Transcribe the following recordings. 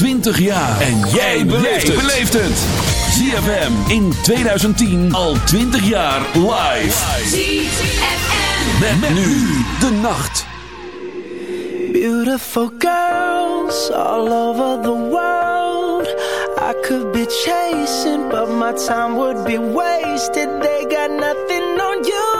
20 jaar. En jij beleeft het. ZFM in 2010 al 20 jaar live. ZFM. Nu de nacht. Beautiful girls all over the world. I could be chasing, but my time would be wasted. They got nothing on you.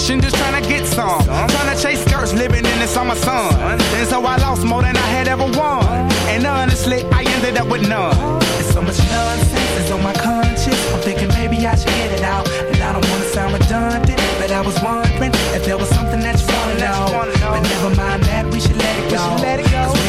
action, just trying to get some. Trying to chase skirts, living in the summer sun. And so I lost more than I had ever won. And honestly, I ended up with none. And so much nonsense is on my conscience. I'm thinking maybe I should get it out. And I don't wanna sound redundant, but I was wondering if there was something that you wanna know. But never mind that, we should let it go.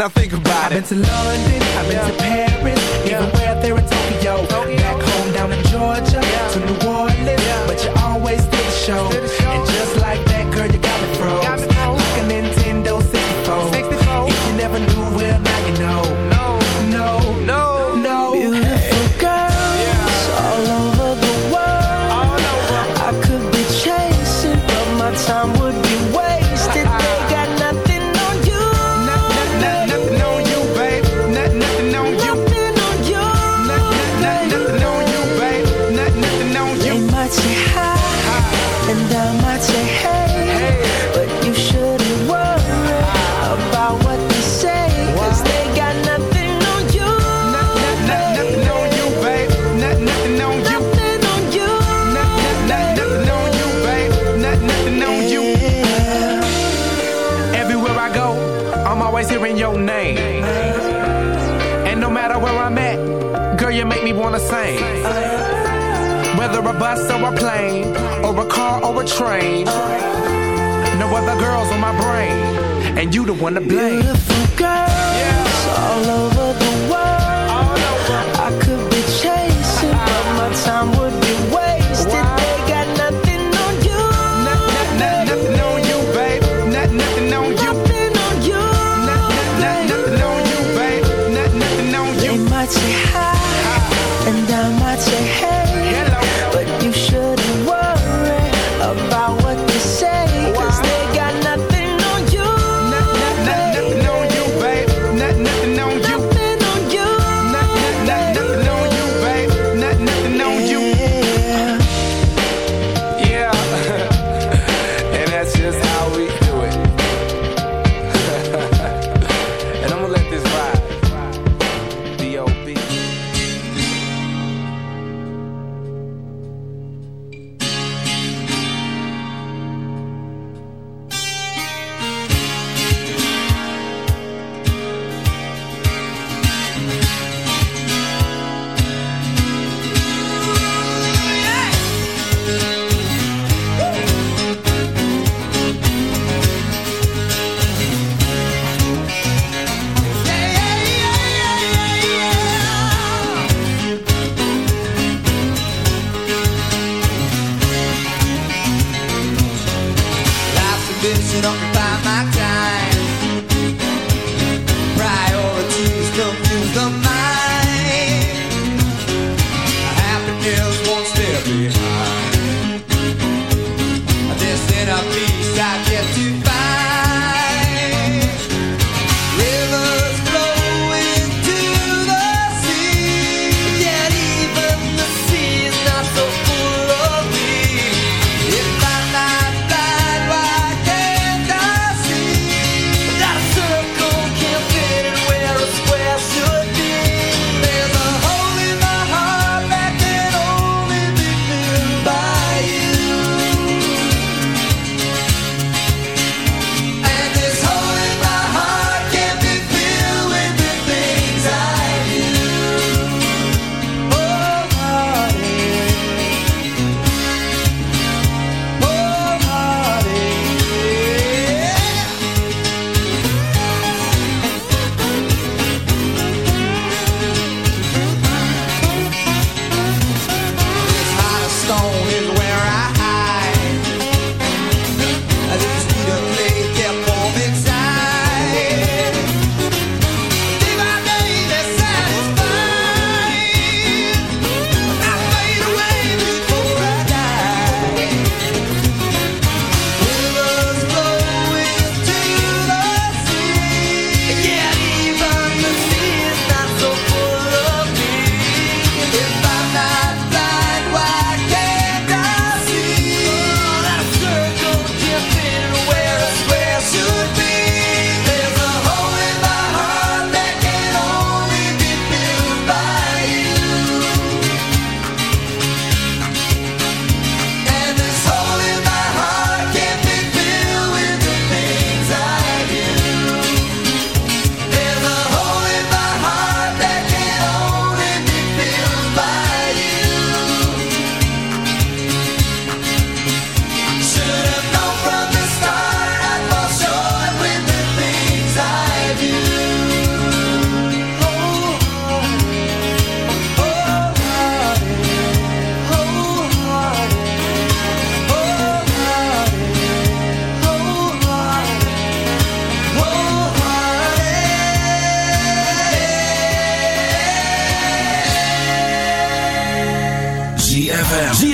Now think about it. I've been to London.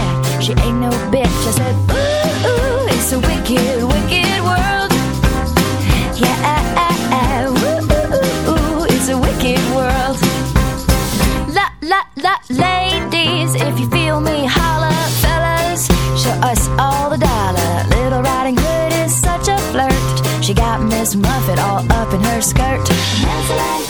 back. She ain't no bitch. I said, ooh, ooh, it's a wicked, wicked world. Yeah, ah, ah, ah. ooh, ooh, ooh, it's a wicked world. La, la, la, ladies, if you feel me, holla, fellas. Show us all the dollar. Little Riding Hood is such a flirt. She got Miss Muffet all up in her skirt.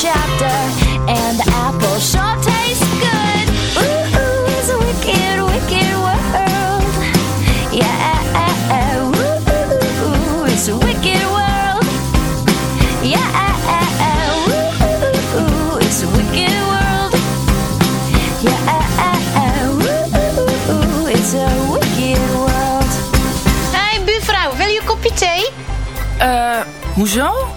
Chapter, and the apple sure tastes good. Ooh, ooh, it's a wicked, wicked world. Yeah, ooh, ooh, ooh, it's a wicked world. Yeah, ooh, ooh, ooh, it's a wicked world. Yeah, ooh, ooh, ooh, it's a wicked world. Hey buurvrouw, wil je een kopje thee? Eh, hoezo?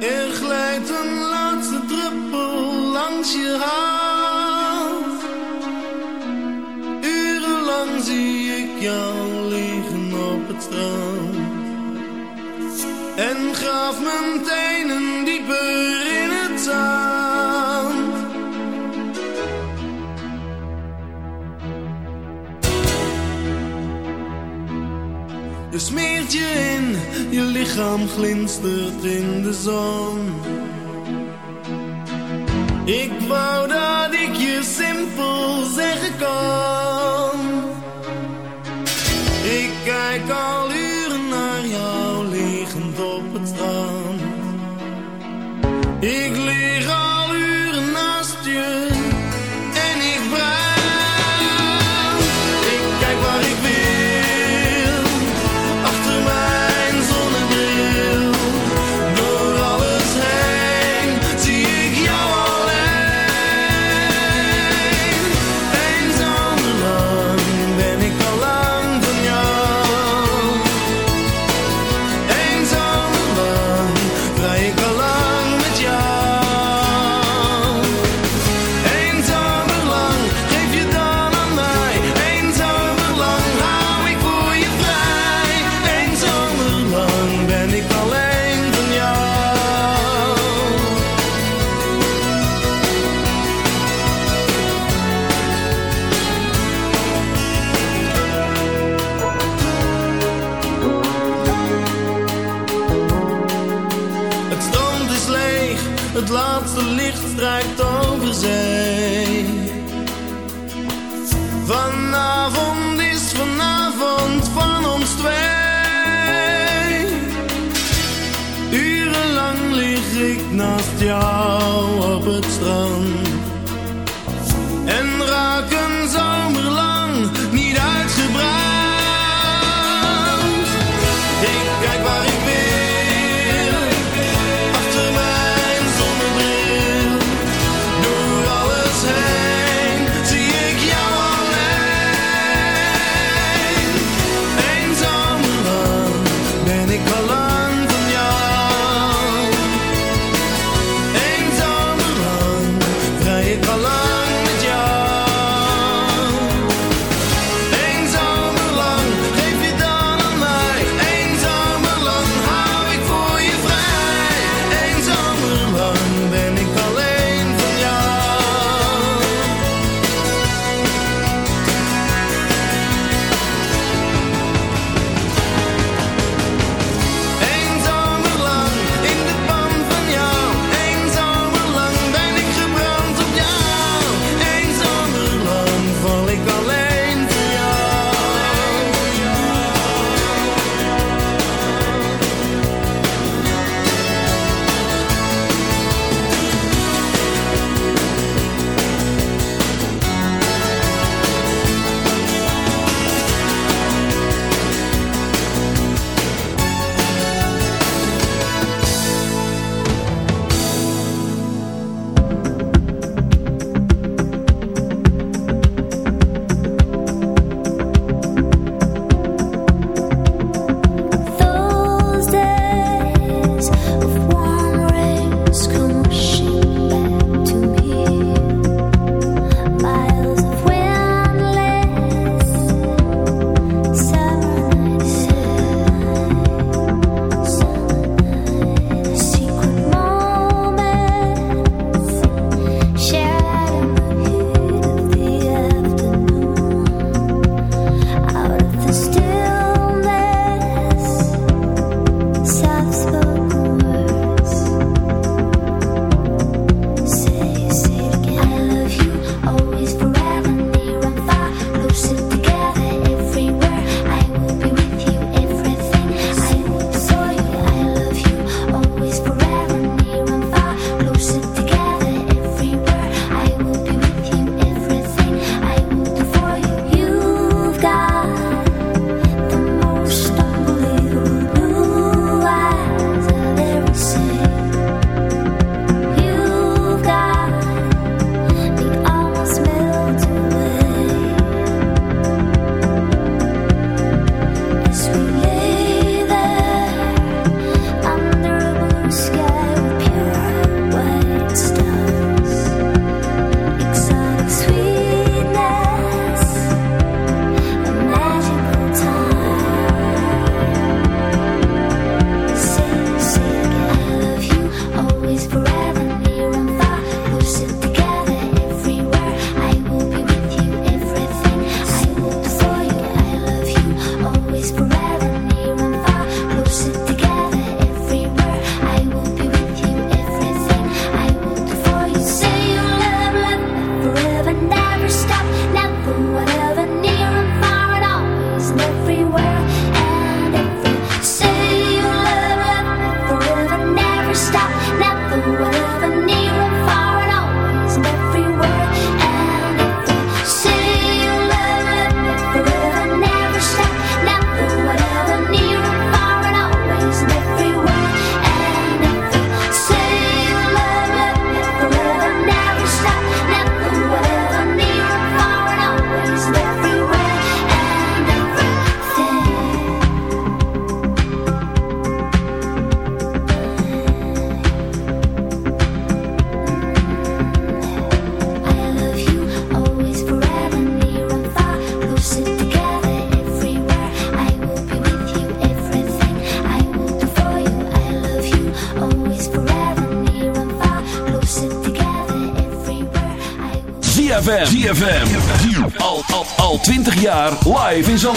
Er glijdt een laatste druppel langs je hand. Urenlang zie ik jou liggen op het strand. En graaf mijn tenen dieper in het zand. Je smeert je in, je lichaam glinstert in de zon. Ik wou dat ik je simpel zeggen kon. Ik kijk al Vanavond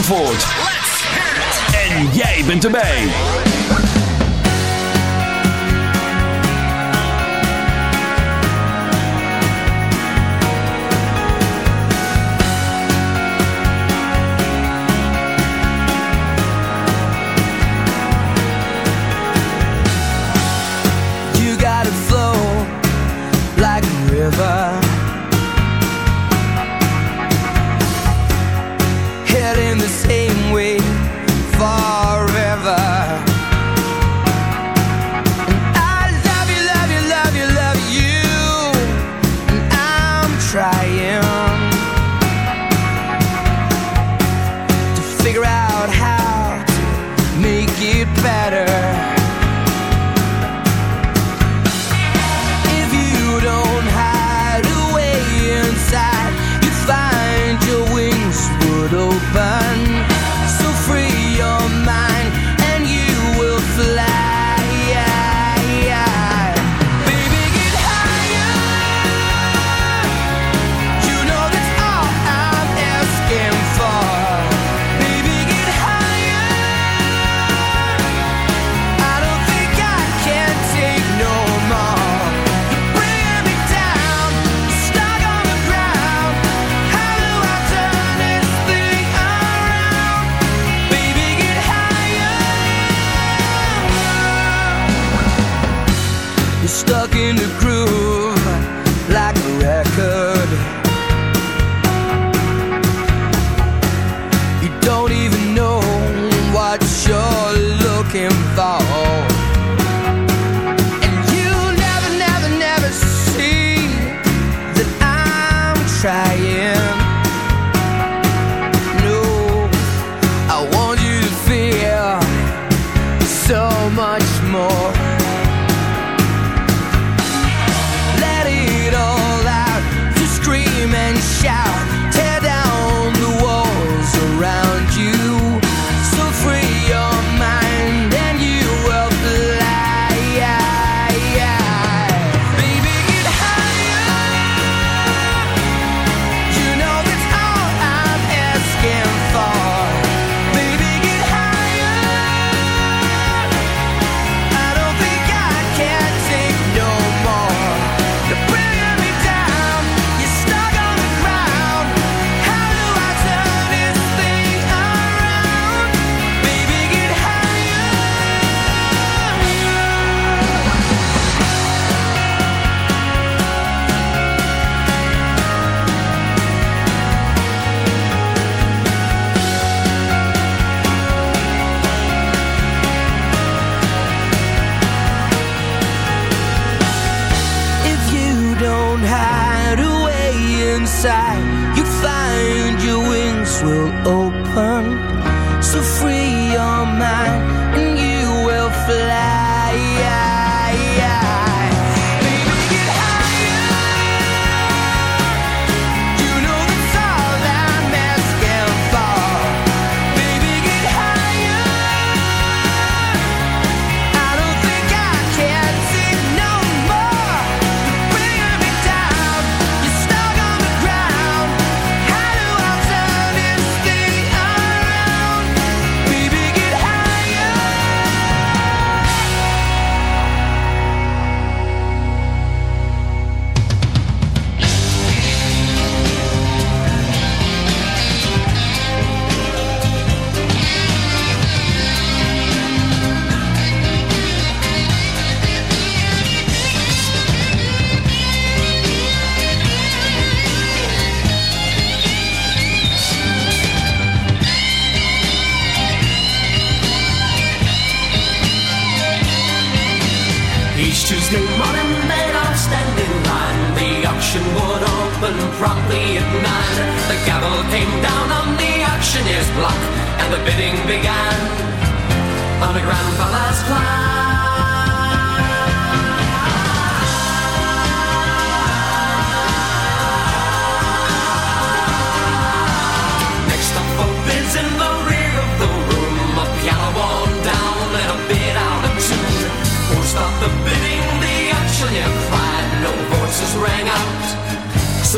Zandvoort.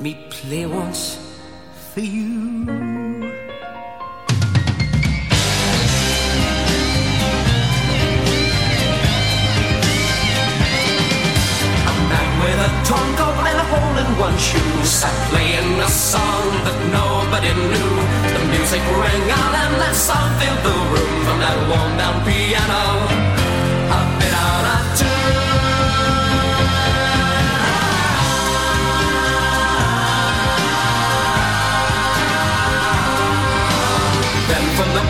Me play once for you. A man with torn gold and a hole in one shoe. Sat playing a song that nobody knew. The music rang out and that song filled the room. From that worn down piano A bit out of tune.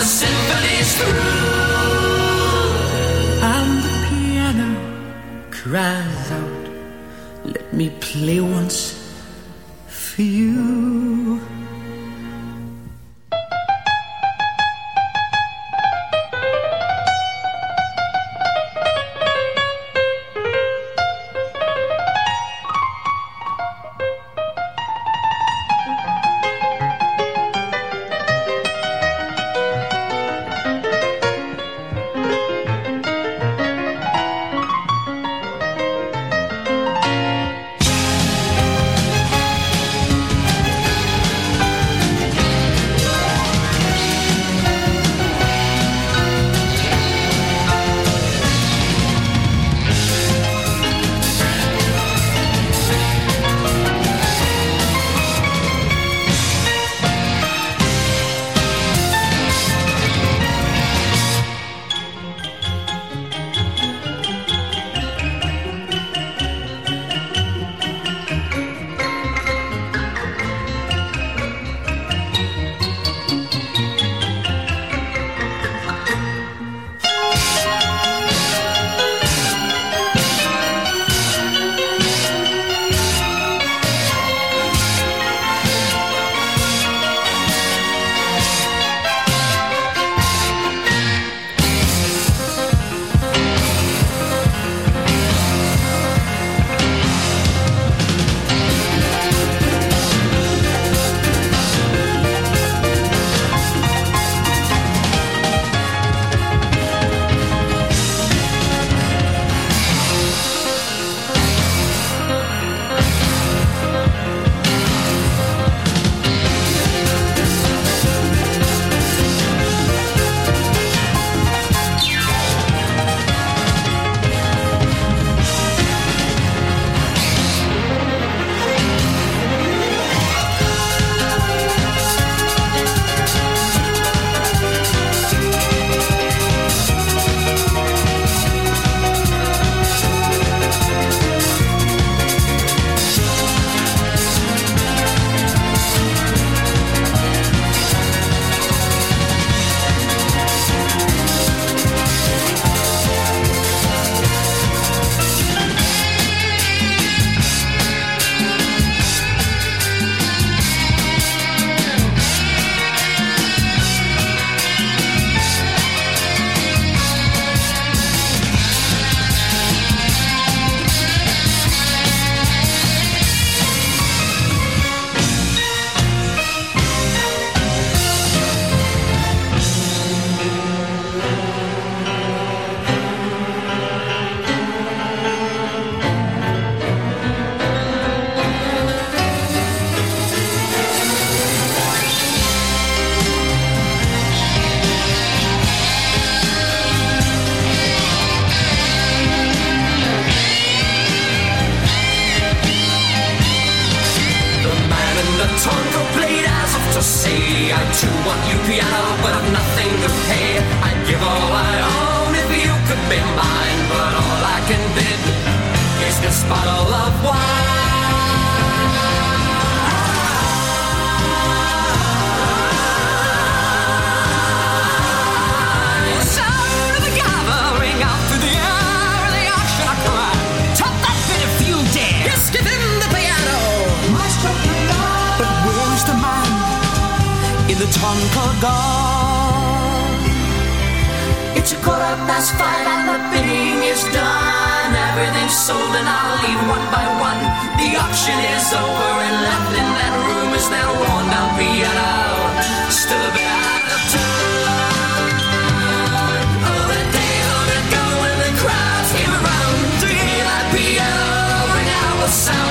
The symphony's through. And the piano cries out, let me play once for you. But I've nothing to pay. I'd give all I own if you could be mine, but all I can bid is this bottle of wine. Gone? It's a quarter past five and the bidding is done. Everything's sold and I'll leave one by one. The auction is over and left in that room is that worn down piano. Still a bit out of tune. Oh, the when the crowds around to hear that piano ring out with sound.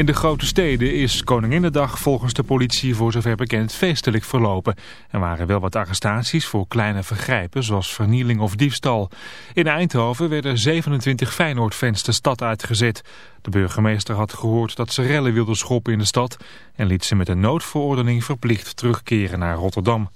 In de grote steden is Koninginnedag volgens de politie voor zover bekend feestelijk verlopen. Er waren wel wat arrestaties voor kleine vergrijpen zoals vernieling of diefstal. In Eindhoven werden 27 Feyenoord-fans de stad uitgezet. De burgemeester had gehoord dat ze rellen wilden schoppen in de stad en liet ze met een noodverordening verplicht terugkeren naar Rotterdam.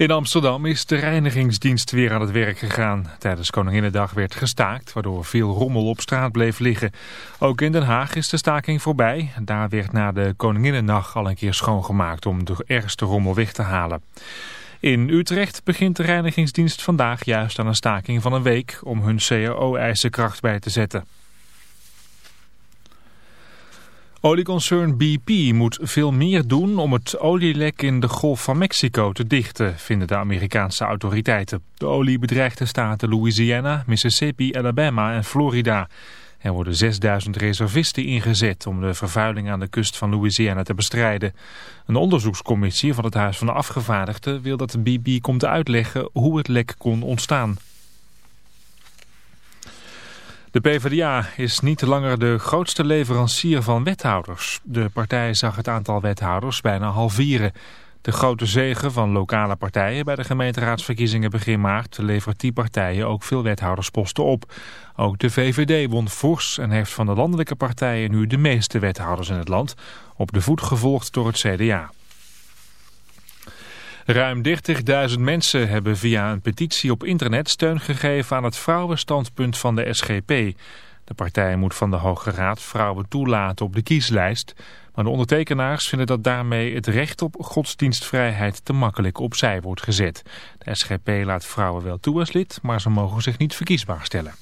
In Amsterdam is de reinigingsdienst weer aan het werk gegaan. Tijdens Koninginnedag werd gestaakt, waardoor veel rommel op straat bleef liggen. Ook in Den Haag is de staking voorbij. Daar werd na de Koninginnennacht al een keer schoongemaakt om de ergste rommel weg te halen. In Utrecht begint de reinigingsdienst vandaag juist aan een staking van een week om hun CAO-eisen kracht bij te zetten. Olieconcern BP moet veel meer doen om het olielek in de Golf van Mexico te dichten, vinden de Amerikaanse autoriteiten. De olie bedreigt de staten Louisiana, Mississippi, Alabama en Florida. Er worden 6000 reservisten ingezet om de vervuiling aan de kust van Louisiana te bestrijden. Een onderzoekscommissie van het Huis van de Afgevaardigden wil dat BP komt uitleggen hoe het lek kon ontstaan. De PvdA is niet langer de grootste leverancier van wethouders. De partij zag het aantal wethouders bijna halveren. De grote zegen van lokale partijen bij de gemeenteraadsverkiezingen begin maart levert die partijen ook veel wethoudersposten op. Ook de VVD won fors en heeft van de landelijke partijen nu de meeste wethouders in het land, op de voet gevolgd door het CDA. Ruim 30.000 mensen hebben via een petitie op internet steun gegeven aan het vrouwenstandpunt van de SGP. De partij moet van de Hoge Raad vrouwen toelaten op de kieslijst. Maar de ondertekenaars vinden dat daarmee het recht op godsdienstvrijheid te makkelijk opzij wordt gezet. De SGP laat vrouwen wel toe als lid, maar ze mogen zich niet verkiesbaar stellen.